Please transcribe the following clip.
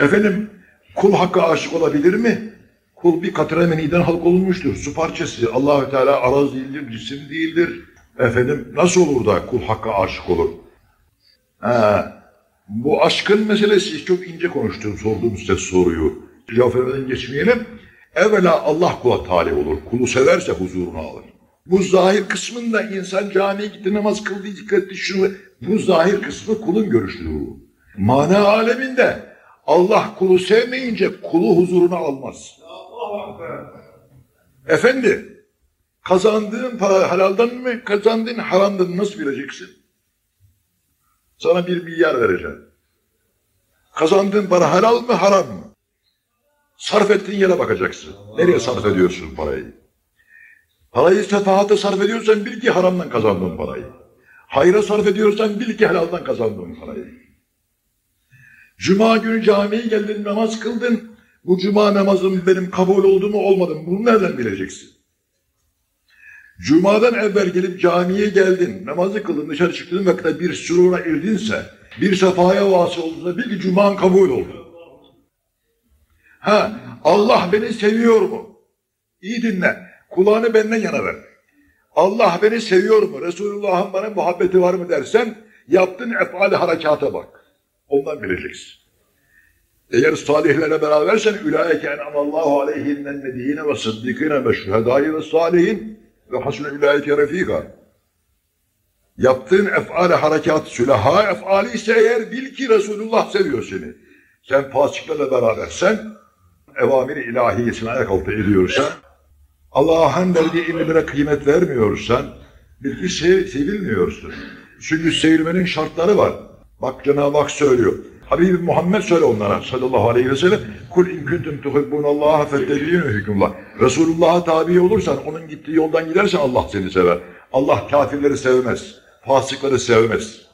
Efendim kul hakka aşık olabilir mi? Kul bir katre meniden halk olunmuştur. Su parçası. Allahü Teala araz değildir, cisim değildir. Efendim nasıl olur da kul hakka aşık olur? Ha, bu aşkın meselesi çok ince konuştum sorduğum size soruyu. Cevap vermeden geçmeyelim. Evvela Allah kula talip olur. Kulu severse huzuruna alır. Bu zahir kısmında insan camiye gitti, namaz kıldı, dikkat etti, şunu. Bu zahir kısmı kulun görüştüğü. Mana aleminde Allah kulu sevmeyince kulu huzuruna almaz. Efendi, kazandığın para halaldan mı, kazandığın haramdan nasıl bileceksin? Sana bir milyar vereceğim. Kazandığın para halal mı, haram mı? Sarf ettiğin yere bakacaksın. Nereye sarf ediyorsun parayı? Parayı sefahata sarf ediyorsan bil ki haramdan kazandığın parayı. Hayra sarf ediyorsan bil ki helaldan kazandığın parayı. Cuma günü camiye geldin, namaz kıldın. Bu cuma namazım benim kabul oldu mu olmadı mı? Bunu nereden bileceksin? Cuma'dan evvel gelip camiye geldin, namazı kıldın, dışarı çıktığın vakitte bir sürura erdinse, bir sefaya vasıl olduğunda bil ki cuman kabul oldu. Ha, Allah beni seviyor mu? İyi dinle. Kulağını benden yana ver. Allah beni seviyor mu? Resulullah'ın bana muhabbeti var mı dersen yaptığın efali harekata bak. Ondan bileceksin. Eğer salihlerle berabersen ulaike en'amallahu aleyhinnen nebiyine ve sıddikine ve şühedâi ve salihin ve hasune ulaike refika. Yaptığın efali harekat sülaha efali ise eğer bil ki Resulullah seviyor seni. Sen fasıklarla berabersen evamiri ilahiyesine ayak altı ediyorsan Allah'ın verdiği emirlere kıymet vermiyorsan bil ki sev, sevilmiyorsun. Çünkü sevilmenin şartları var. Bak Cenab-ı Hak söylüyor. Habib Muhammed söyle onlara sallallahu aleyhi ve sellem. Kul in kuntum tuhibbunallaha fettebi'inu hükümullah. Resulullah'a tabi olursan, onun gittiği yoldan gidersen Allah seni sever. Allah kafirleri sevmez, fasıkları sevmez.